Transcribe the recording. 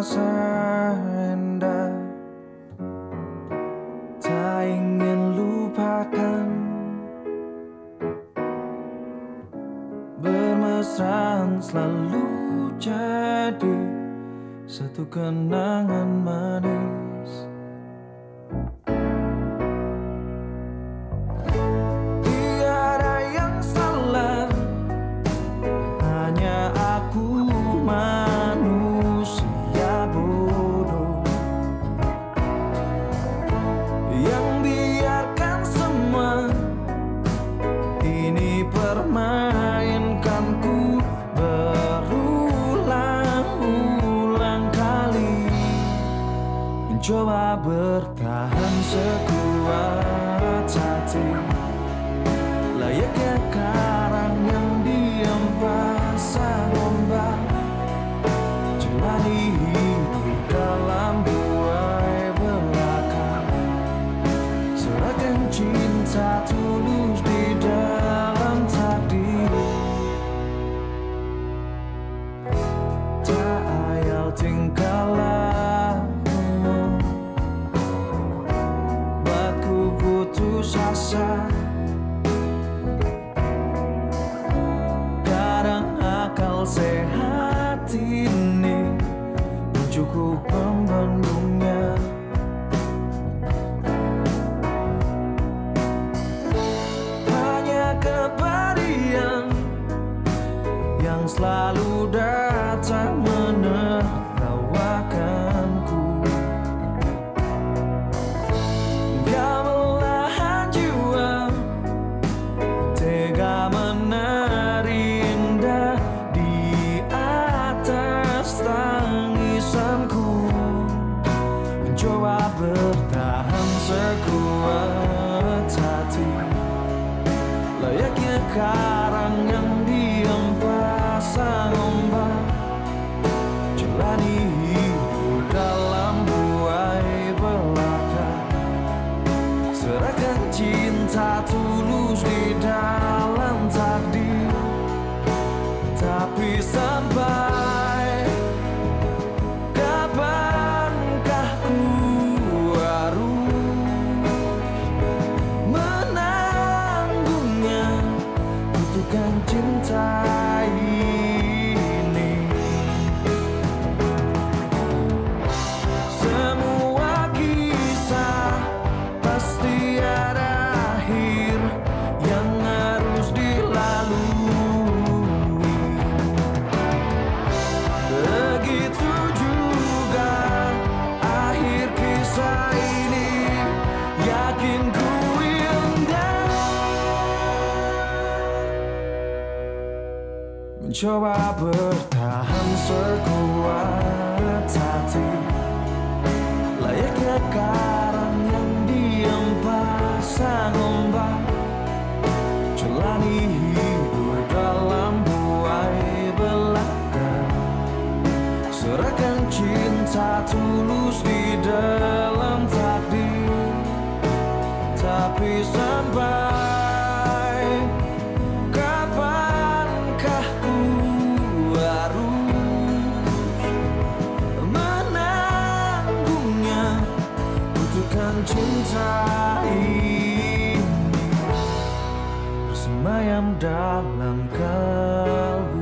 terasa indah Tak ingin lupakan Bermesraan selalu jadi Satu kenangan manis. coba bertahan sekuat hati. Layaknya yang selalu datang menertawakanku. Gamelan jiwa Tega menari indah Di atas tangisanku. Mencoba bertahan sekuat hati Layaknya kau tattoo Coba bertahan sekuat hati. Layaknya kau mencintai. Bersemayam dalam kalbu